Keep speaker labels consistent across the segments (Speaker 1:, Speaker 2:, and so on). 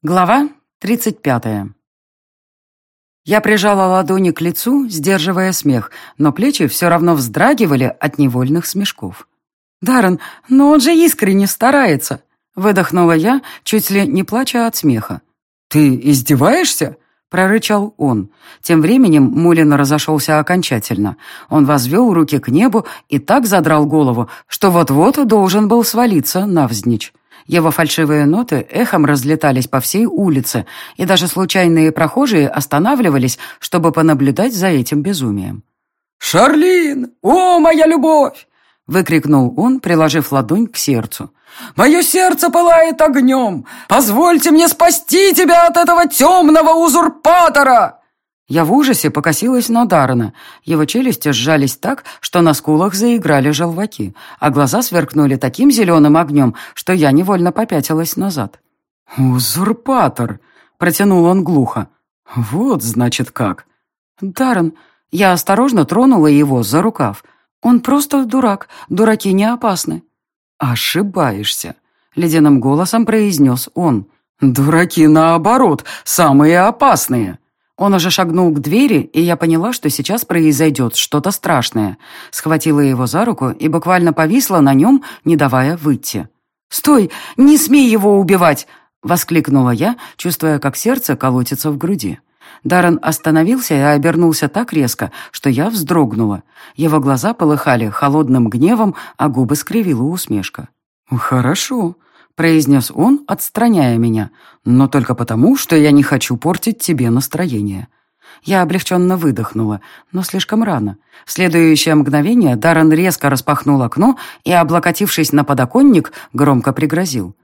Speaker 1: Глава 35. Я прижала ладони к лицу, сдерживая смех, но плечи все равно вздрагивали от невольных смешков. «Даррен, но он же искренне старается!» Выдохнула я, чуть ли не плача от смеха. «Ты издеваешься?» — прорычал он. Тем временем Мулин разошелся окончательно. Он возвел руки к небу и так задрал голову, что вот-вот должен был свалиться навзничь. Его фальшивые ноты эхом разлетались по всей улице, и даже случайные прохожие останавливались, чтобы понаблюдать за этим безумием.
Speaker 2: «Шарлин! О, моя любовь!» — выкрикнул он, приложив ладонь к сердцу. «Мое сердце пылает огнем! Позвольте мне спасти тебя от этого темного узурпатора!»
Speaker 1: Я в ужасе покосилась на Даррена. Его челюсти сжались так, что на скулах заиграли желваки, а глаза сверкнули таким зеленым огнем, что я невольно попятилась назад.
Speaker 2: «Узурпатор!» — протянул он глухо. «Вот, значит, как!»
Speaker 1: «Даррен!» Я осторожно тронула его за рукав. «Он просто дурак. Дураки не опасны».
Speaker 2: «Ошибаешься», — ледяным голосом произнес он. «Дураки, наоборот, самые опасные».
Speaker 1: Он уже шагнул к двери, и я поняла, что сейчас произойдет что-то страшное. Схватила его за руку и буквально повисла на нем, не давая выйти. «Стой! Не смей его убивать!» — воскликнула я, чувствуя, как сердце колотится в груди. Даррен остановился и обернулся так резко, что я вздрогнула. Его глаза полыхали холодным гневом, а губы скривила усмешка.
Speaker 2: «Хорошо», произнес он, отстраняя меня, но только потому, что я не хочу портить тебе настроение.
Speaker 1: Я облегченно выдохнула, но слишком рано. В следующее мгновение Даррен резко распахнул окно и, облокотившись на подоконник, громко пригрозил.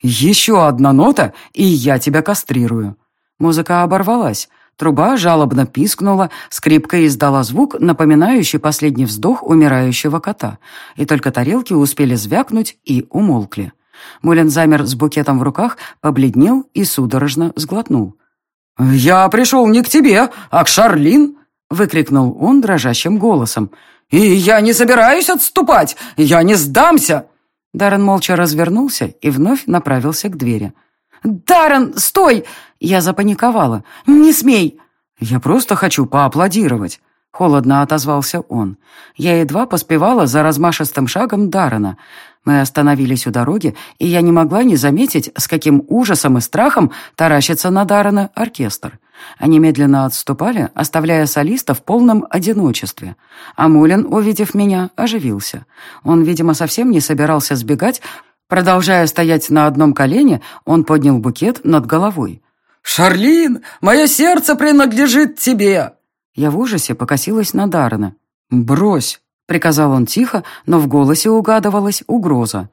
Speaker 2: «Еще одна нота, и я тебя кастрирую».
Speaker 1: Музыка оборвалась. Труба жалобно пискнула, скрипка издала звук, напоминающий последний вздох умирающего кота, и только тарелки успели звякнуть и умолкли. Мулин замер с букетом в руках, побледнел и судорожно сглотнул.
Speaker 2: «Я пришел не к тебе, а к Шарлин!» — выкрикнул он дрожащим голосом. «И я не собираюсь отступать! Я не сдамся!»
Speaker 1: Даррен молча развернулся и вновь направился к двери. «Даррен, стой!» Я запаниковала. «Не смей!»
Speaker 2: «Я просто хочу поаплодировать!»
Speaker 1: Холодно отозвался он. Я едва поспевала за размашистым шагом Даррена. Мы остановились у дороги, и я не могла не заметить, с каким ужасом и страхом таращится на Даррена оркестр. Они медленно отступали, оставляя солиста в полном одиночестве. А Мулин, увидев меня, оживился. Он, видимо, совсем не собирался сбегать. Продолжая стоять на одном колене, он поднял букет над головой.
Speaker 2: «Шарлин, мое сердце принадлежит тебе!»
Speaker 1: Я в ужасе покосилась на Даррена.
Speaker 2: «Брось!»
Speaker 1: Приказал он тихо, но в голосе угадывалась угроза.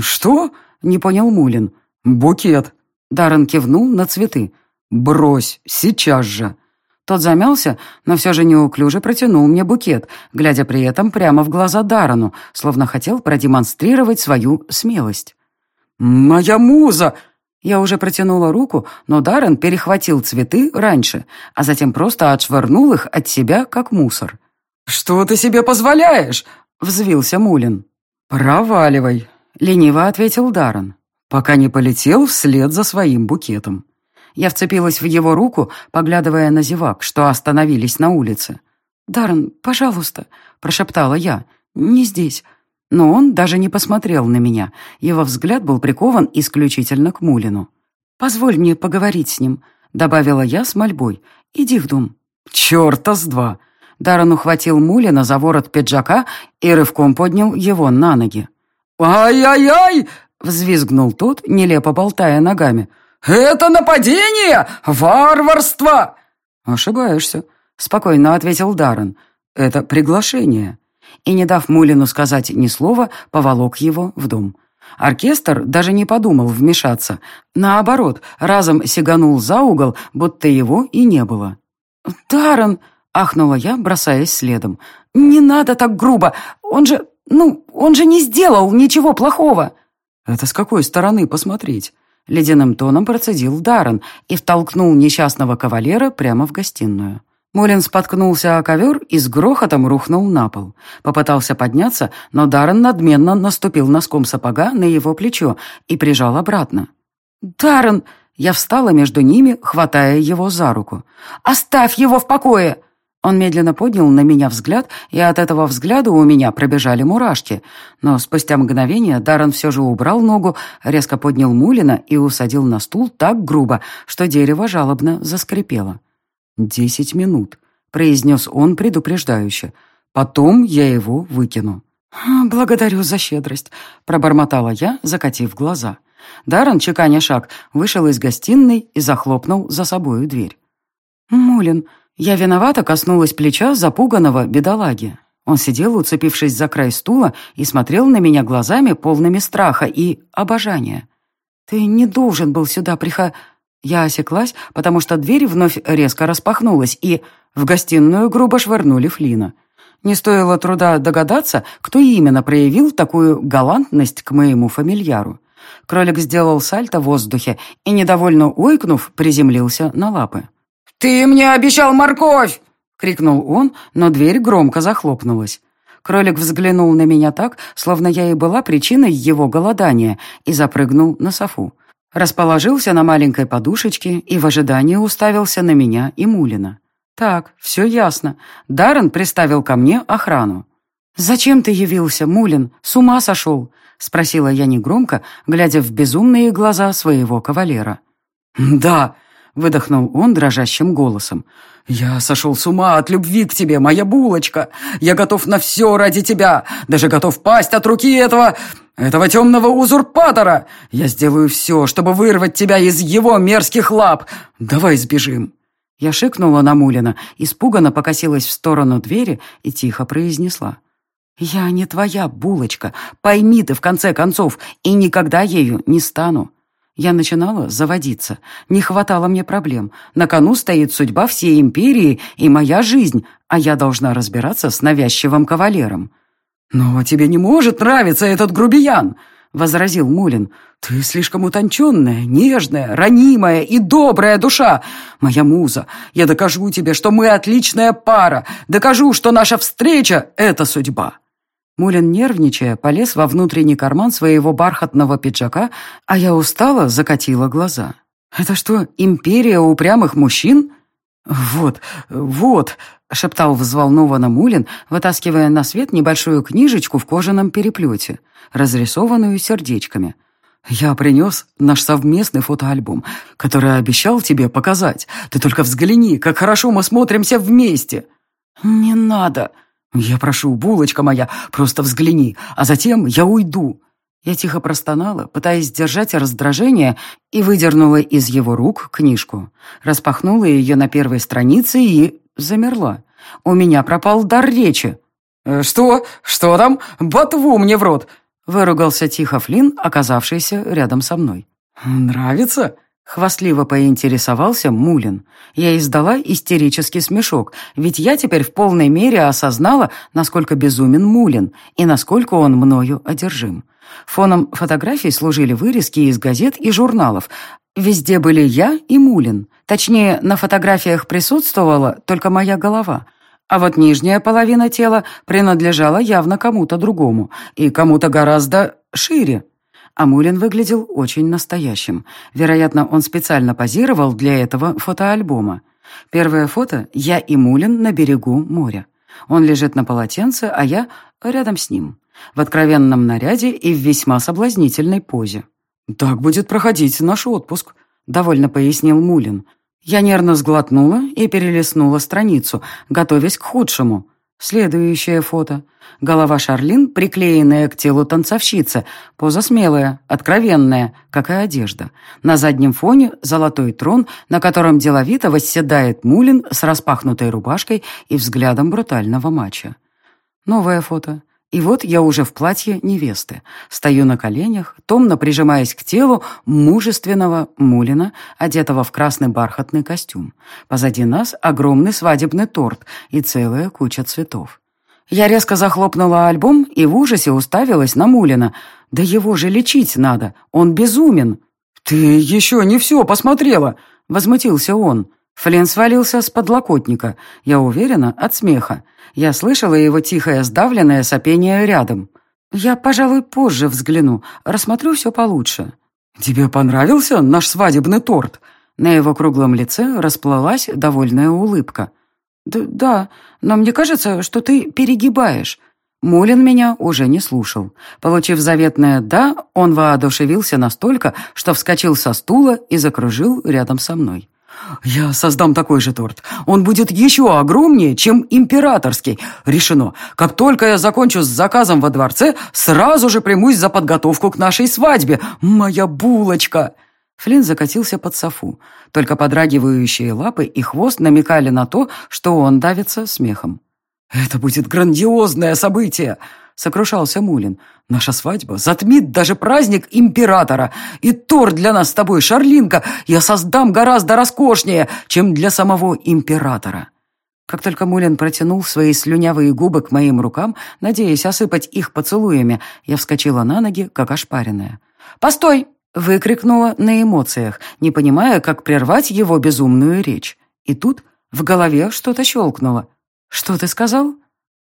Speaker 2: «Что?» — не понял Мулин.
Speaker 1: «Букет». Даррен кивнул на цветы.
Speaker 2: «Брось, сейчас же».
Speaker 1: Тот замялся, но все же неуклюже протянул мне букет, глядя при этом прямо в глаза Даррену, словно хотел продемонстрировать свою смелость.
Speaker 2: «Моя муза!»
Speaker 1: Я уже протянула руку, но Даррен перехватил цветы раньше, а затем просто отшвырнул их от себя, как мусор.
Speaker 2: «Что ты себе позволяешь?»
Speaker 1: — взвился Мулин.
Speaker 2: «Проваливай», — лениво ответил Даррен, пока не полетел вслед за своим букетом.
Speaker 1: Я вцепилась в его руку, поглядывая на зевак, что остановились на улице. «Даррен, пожалуйста», — прошептала я, — «не здесь». Но он даже не посмотрел на меня. Его взгляд был прикован исключительно к Мулину. «Позволь мне поговорить с ним», — добавила я с мольбой. «Иди в дом».
Speaker 2: «Черта с два!»
Speaker 1: Даррен ухватил Мулина за ворот пиджака и рывком поднял его на ноги.
Speaker 2: «Ай-яй-яй!»
Speaker 1: — взвизгнул тот, нелепо болтая ногами.
Speaker 2: «Это нападение! Варварство!»
Speaker 1: «Ошибаешься», — спокойно ответил Даррен. «Это приглашение». И, не дав Мулину сказать ни слова, поволок его в дом. Оркестр даже не подумал вмешаться. Наоборот, разом сиганул за угол, будто его и не было. «Даррен!» Ахнула я, бросаясь следом. «Не надо так грубо! Он же... Ну, он же не сделал ничего плохого!»
Speaker 2: «Это с какой стороны посмотреть?»
Speaker 1: Ледяным тоном процедил Даррен и втолкнул несчастного кавалера прямо в гостиную. Молин споткнулся о ковер и с грохотом рухнул на пол. Попытался подняться, но Даррен надменно наступил носком сапога на его плечо и прижал обратно. «Даррен!» Я встала между ними, хватая его за руку. «Оставь его в покое!» Он медленно поднял на меня взгляд, и от этого взгляда у меня пробежали мурашки. Но спустя мгновение Даррен все же убрал ногу, резко поднял Мулина и усадил на стул так грубо, что дерево жалобно заскрипело. «Десять минут», — произнес он предупреждающе. «Потом я его выкину». «Благодарю за щедрость», — пробормотала я, закатив глаза. Даррен, чеканя шаг, вышел из гостиной и захлопнул за собою дверь. «Мулин», я виновато коснулась плеча запуганного бедолаги. Он сидел, уцепившись за край стула, и смотрел на меня глазами, полными страха и обожания. «Ты не должен был сюда приха...» Я осеклась, потому что дверь вновь резко распахнулась, и в гостиную грубо швырнули Флина. Не стоило труда догадаться, кто именно проявил такую галантность к моему фамильяру. Кролик сделал сальто в воздухе и, недовольно ойкнув, приземлился на лапы.
Speaker 2: «Ты мне обещал морковь!» — крикнул он, но дверь громко захлопнулась.
Speaker 1: Кролик взглянул на меня так, словно я и была причиной его голодания, и запрыгнул на софу. Расположился на маленькой подушечке и в ожидании уставился на меня и Мулина. «Так, все ясно. Даррен приставил ко мне охрану». «Зачем ты явился, Мулин? С ума сошел?» — спросила я негромко, глядя в безумные глаза своего кавалера.
Speaker 2: «Да», — выдохнул он дрожащим голосом. «Я сошел с ума от любви к тебе, моя булочка. Я готов на все ради тебя, даже готов пасть от руки этого... этого темного узурпатора. Я сделаю все, чтобы вырвать тебя из его мерзких лап. Давай сбежим».
Speaker 1: Я шикнула на Мулина, испуганно покосилась в сторону двери и тихо произнесла. «Я не твоя булочка, пойми ты в конце концов, и никогда ею не стану». Я начинала заводиться. Не хватало мне проблем. На кону стоит судьба всей империи и моя жизнь, а я должна разбираться с навязчивым кавалером.
Speaker 2: «Но тебе не может нравиться этот грубиян!» — возразил Мулин. «Ты слишком утонченная, нежная, ранимая и добрая душа. Моя муза, я докажу тебе, что мы отличная пара. Докажу, что наша встреча — это судьба».
Speaker 1: Мулин, нервничая, полез во внутренний карман своего бархатного пиджака, а я устала, закатила глаза. «Это что, империя упрямых мужчин?» «Вот, вот», — шептал взволнованно Мулин, вытаскивая на свет небольшую книжечку в кожаном переплете, разрисованную сердечками. «Я принес наш совместный фотоальбом, который обещал тебе показать. Ты только взгляни, как хорошо мы смотримся вместе!»
Speaker 2: «Не надо!» «Я прошу, булочка моя, просто взгляни, а затем я уйду».
Speaker 1: Я тихо простонала, пытаясь сдержать раздражение, и выдернула из его рук книжку. Распахнула ее на первой странице и замерла. У меня пропал дар речи.
Speaker 2: «Э, «Что? Что там? Ботву мне в рот!»
Speaker 1: Выругался тихо Флинн, оказавшийся рядом со мной.
Speaker 2: «Нравится?»
Speaker 1: Хвастливо поинтересовался Мулин. Я издала истерический смешок, ведь я теперь в полной мере осознала, насколько безумен Мулин и насколько он мною одержим. Фоном фотографий служили вырезки из газет и журналов. Везде были я и Мулин. Точнее, на фотографиях присутствовала только моя голова. А вот нижняя половина тела принадлежала явно кому-то другому, и кому-то гораздо шире. Амулин выглядел очень настоящим. Вероятно, он специально позировал для этого фотоальбома. Первое фото — я и Мулин на берегу моря. Он лежит на полотенце, а я рядом с ним. В откровенном наряде и в весьма соблазнительной позе.
Speaker 2: «Так будет проходить наш отпуск», — довольно пояснил Мулин.
Speaker 1: Я нервно сглотнула и перелистнула страницу, готовясь к худшему. Следующее фото. Голова Шарлин, приклеенная к телу танцовщицы, поза смелая, откровенная, как и одежда. На заднем фоне золотой трон, на котором деловито восседает Мулин с распахнутой рубашкой и взглядом брутального мача. Новое фото. И вот я уже в платье невесты. Стою на коленях, томно прижимаясь к телу мужественного Мулина, одетого в красный бархатный костюм. Позади нас огромный свадебный торт и целая куча цветов. Я резко захлопнула альбом и в ужасе уставилась на Мулина. Да его же лечить надо, он безумен.
Speaker 2: «Ты еще не все посмотрела!» — возмутился он.
Speaker 1: Флинн свалился с подлокотника, я уверена, от смеха. Я слышала его тихое сдавленное сопение рядом. «Я, пожалуй, позже взгляну, рассмотрю все получше».
Speaker 2: «Тебе понравился наш свадебный торт?» На его круглом лице расплылась довольная улыбка.
Speaker 1: «Да, да, но мне кажется, что ты перегибаешь». Мулин меня уже не слушал. Получив заветное «да», он воодушевился настолько, что вскочил со стула и закружил рядом со мной.
Speaker 2: «Я создам такой же торт. Он будет еще огромнее, чем императорский. Решено. Как только я закончу с заказом во дворце, сразу же примусь за подготовку к нашей свадьбе. Моя булочка!»
Speaker 1: Флинн закатился под софу. Только подрагивающие лапы и хвост намекали на то, что он давится смехом.
Speaker 2: «Это будет грандиозное событие!» — сокрушался Мулин. «Наша свадьба затмит даже праздник императора, и торт для нас с тобой, Шарлинка, я создам гораздо роскошнее, чем для самого императора».
Speaker 1: Как только Мулин протянул свои слюнявые губы к моим рукам, надеясь осыпать их поцелуями, я вскочила на ноги, как ошпаренная. «Постой!» — выкрикнула на эмоциях, не понимая, как прервать его безумную речь. И тут в голове что-то щелкнуло. «Что ты сказал?»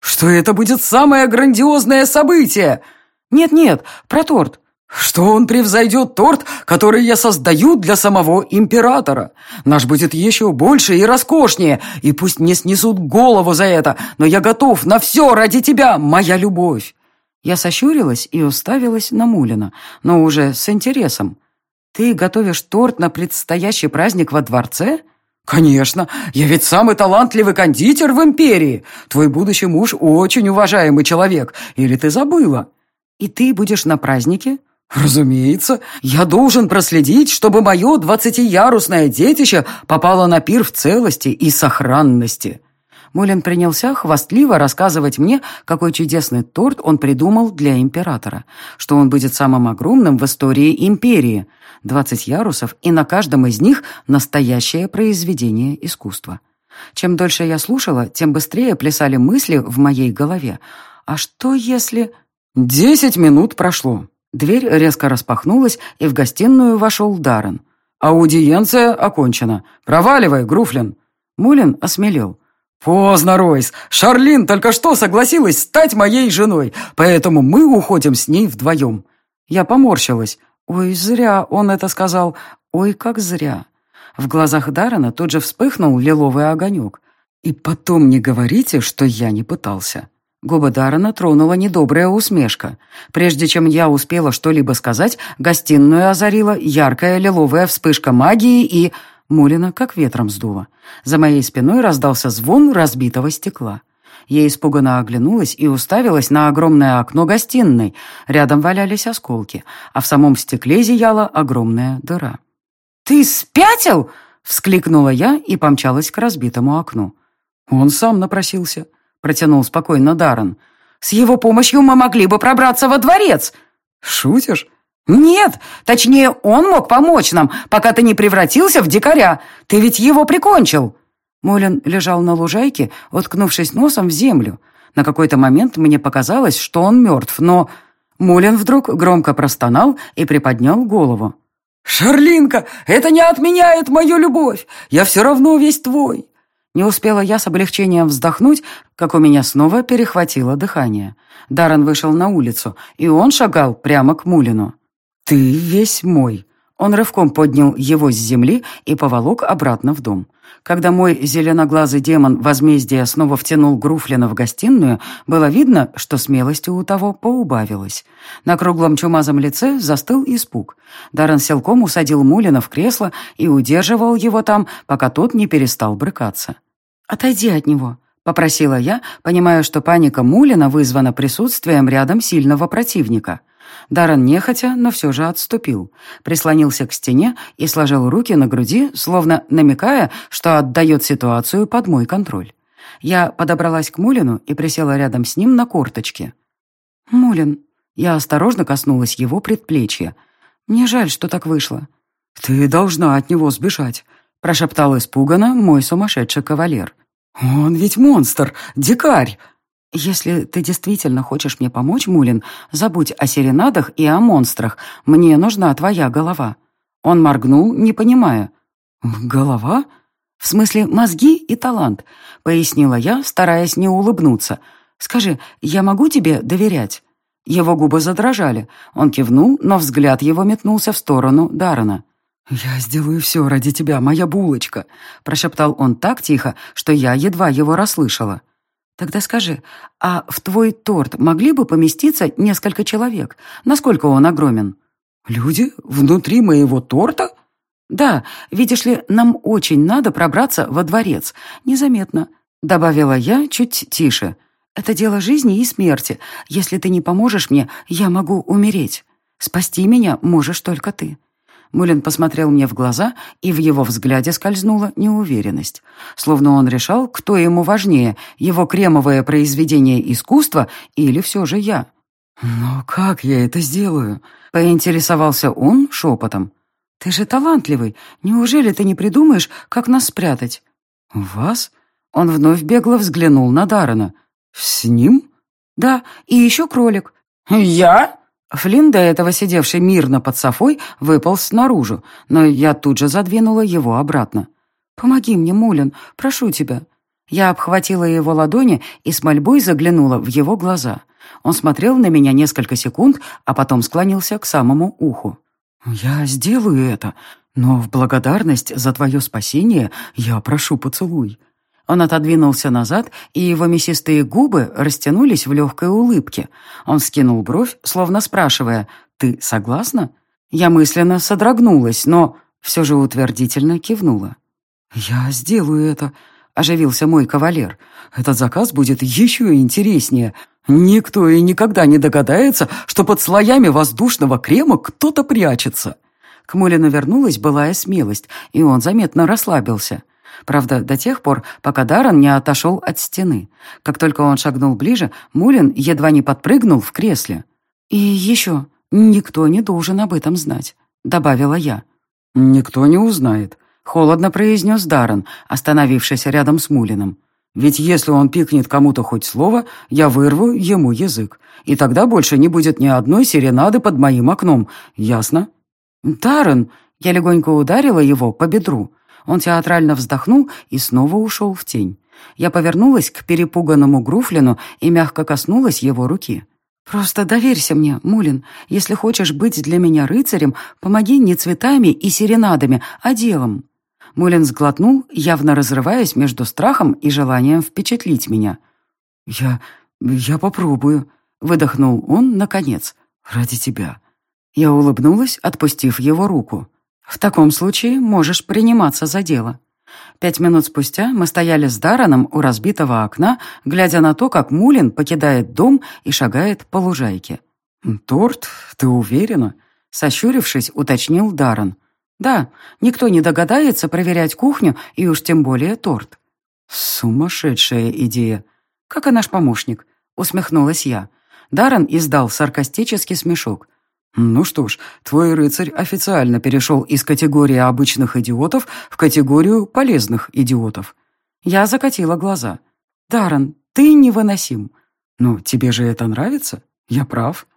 Speaker 2: «Что это будет самое грандиозное событие!»
Speaker 1: «Нет-нет, про торт».
Speaker 2: «Что он превзойдет торт, который я создаю для самого императора. Наш будет еще больше и роскошнее, и пусть мне снесут голову за это, но я готов на все ради тебя, моя любовь!»
Speaker 1: Я сощурилась и уставилась на Мулина, но уже с интересом. «Ты готовишь торт на предстоящий праздник во дворце?»
Speaker 2: «Конечно, я ведь самый талантливый кондитер в империи. Твой будущий муж очень уважаемый человек, или ты забыла?»
Speaker 1: «И ты будешь на празднике?»
Speaker 2: «Разумеется, я должен проследить, чтобы мое двадцатиярусное детище попало на пир в целости и сохранности».
Speaker 1: Мулин принялся хвастливо рассказывать мне, какой чудесный торт он придумал для императора, что он будет самым огромным в истории империи, 20 ярусов, и на каждом из них настоящее произведение искусства. Чем дольше я слушала, тем быстрее плясали мысли в моей голове. А что если...
Speaker 2: Десять минут прошло.
Speaker 1: Дверь резко распахнулась, и в гостиную вошел Даррен.
Speaker 2: «Аудиенция окончена. Проваливай, Груфлин».
Speaker 1: Мулин осмелел.
Speaker 2: «Поздно, Ройс. Шарлин только что согласилась стать моей женой, поэтому мы уходим с ней вдвоем».
Speaker 1: Я поморщилась. Ой, зря он это сказал. Ой, как зря. В глазах Даррена тут же вспыхнул лиловый огонек. И потом не говорите, что я не пытался. Губы Даррена тронула недобрая усмешка. Прежде чем я успела что-либо сказать, гостиную озарила яркая лиловая вспышка магии и... Мулина как ветром сдуло. За моей спиной раздался звон разбитого стекла. Я испуганно оглянулась и уставилась на огромное окно гостиной. Рядом валялись осколки, а в самом стекле зияла огромная дыра. «Ты спятил?» — вскликнула я и помчалась к разбитому окну.
Speaker 2: «Он сам напросился», — протянул спокойно Даррен.
Speaker 1: «С его помощью мы могли бы пробраться во дворец!»
Speaker 2: «Шутишь?»
Speaker 1: «Нет, точнее, он мог помочь нам, пока ты не превратился в дикаря. Ты ведь его прикончил!» Молин лежал на лужайке, уткнувшись носом в землю. На какой-то момент мне показалось, что он мертв, но... Молин вдруг громко простонал и приподнял голову.
Speaker 2: «Шарлинка, это не отменяет мою любовь! Я все равно весь твой!»
Speaker 1: Не успела я с облегчением вздохнуть, как у меня снова перехватило дыхание. Даррен вышел на улицу, и он шагал прямо к Мулину. «Ты весь мой». Он рывком поднял его с земли и поволок обратно в дом. Когда мой зеленоглазый демон возмездия снова втянул Груфлина в гостиную, было видно, что смелости у того поубавилось. На круглом чумазом лице застыл испуг. Даррен селком усадил Мулина в кресло и удерживал его там, пока тот не перестал брыкаться. «Отойди от него», — попросила я, понимая, что паника Мулина вызвана присутствием рядом сильного противника. Даррен нехотя, но все же отступил. Прислонился к стене и сложил руки на груди, словно намекая, что отдает ситуацию под мой контроль. Я подобралась к Мулину и присела рядом с ним на корточке. «Мулин». Я осторожно коснулась его предплечья. «Мне жаль, что так вышло».
Speaker 2: «Ты должна от него сбежать», — прошептал испуганно мой сумасшедший кавалер. «Он ведь монстр, дикарь,
Speaker 1: «Если ты действительно хочешь мне помочь, Мулин, забудь о серенадах и о монстрах. Мне нужна твоя голова». Он моргнул, не понимая.
Speaker 2: «Голова?»
Speaker 1: «В смысле мозги и талант», — пояснила я, стараясь не улыбнуться. «Скажи, я могу тебе доверять?» Его губы задрожали. Он кивнул, но взгляд его метнулся в сторону Даррена.
Speaker 2: «Я сделаю все ради тебя, моя булочка», — прошептал он так тихо, что я едва его расслышала.
Speaker 1: «Тогда скажи, а в твой торт могли бы поместиться несколько человек? Насколько он огромен?»
Speaker 2: «Люди? Внутри моего торта?»
Speaker 1: «Да, видишь ли, нам очень надо пробраться во дворец. Незаметно», — добавила я чуть тише. «Это дело жизни и смерти. Если ты не поможешь мне, я могу умереть. Спасти меня можешь только ты». Мулин посмотрел мне в глаза, и в его взгляде скользнула неуверенность. Словно он решал, кто ему важнее, его кремовое произведение искусства или все же я.
Speaker 2: «Но как я это сделаю?»
Speaker 1: — поинтересовался он шепотом. «Ты же талантливый. Неужели ты не придумаешь, как нас спрятать?»
Speaker 2: «Вас?»
Speaker 1: Он вновь бегло взглянул на Даррена.
Speaker 2: «С ним?»
Speaker 1: «Да, и еще кролик».
Speaker 2: «Я?»
Speaker 1: Флинн, до этого сидевший мирно под софой, выполз наружу, но я тут же задвинула его обратно. «Помоги мне, Мулин, прошу тебя». Я обхватила его ладони и с мольбой заглянула в его глаза. Он смотрел на меня несколько секунд, а потом склонился к самому уху.
Speaker 2: «Я сделаю это, но в благодарность за твое спасение я прошу поцелуй».
Speaker 1: Он отодвинулся назад, и его мясистые губы растянулись в легкой улыбке. Он скинул бровь, словно спрашивая, «Ты согласна?» Я мысленно содрогнулась, но все же утвердительно кивнула.
Speaker 2: «Я сделаю это», — оживился мой кавалер. «Этот заказ будет еще интереснее. Никто и никогда не догадается, что под слоями воздушного крема кто-то прячется».
Speaker 1: К Мулину вернулась былая смелость, и он заметно расслабился. Правда, до тех пор, пока Даррен не отошел от стены. Как только он шагнул ближе, Мулин едва не подпрыгнул в кресле. «И еще, никто не должен об этом знать», — добавила я.
Speaker 2: «Никто не узнает», —
Speaker 1: холодно произнес Даррен, остановившись рядом с Мулином.
Speaker 2: «Ведь если он пикнет кому-то хоть слово, я вырву ему язык, и тогда больше не будет ни одной серенады под моим окном, ясно?»
Speaker 1: «Даррен!» — я легонько ударила его по бедру. Он театрально вздохнул и снова ушел в тень. Я повернулась к перепуганному Груфлину и мягко коснулась его руки. «Просто доверься мне, Мулин. Если хочешь быть для меня рыцарем, помоги не цветами и серенадами, а делом». Мулин сглотнул, явно разрываясь между страхом и желанием впечатлить меня.
Speaker 2: «Я... я попробую», — выдохнул он, наконец, — «ради тебя».
Speaker 1: Я улыбнулась, отпустив его руку. В таком случае можешь приниматься за дело. Пять минут спустя мы стояли с Дараном у разбитого окна, глядя на то, как Мулин покидает дом и шагает по лужайке.
Speaker 2: «Торт? Ты уверена?»
Speaker 1: Сощурившись, уточнил Даран. «Да, никто не догадается проверять кухню и уж тем более торт».
Speaker 2: «Сумасшедшая идея!»
Speaker 1: «Как и наш помощник», — усмехнулась я. Даран издал саркастический смешок.
Speaker 2: «Ну что ж, твой рыцарь официально перешел из категории обычных идиотов в категорию полезных идиотов».
Speaker 1: Я закатила глаза. «Даррен, ты невыносим».
Speaker 2: «Ну, тебе же это нравится? Я прав».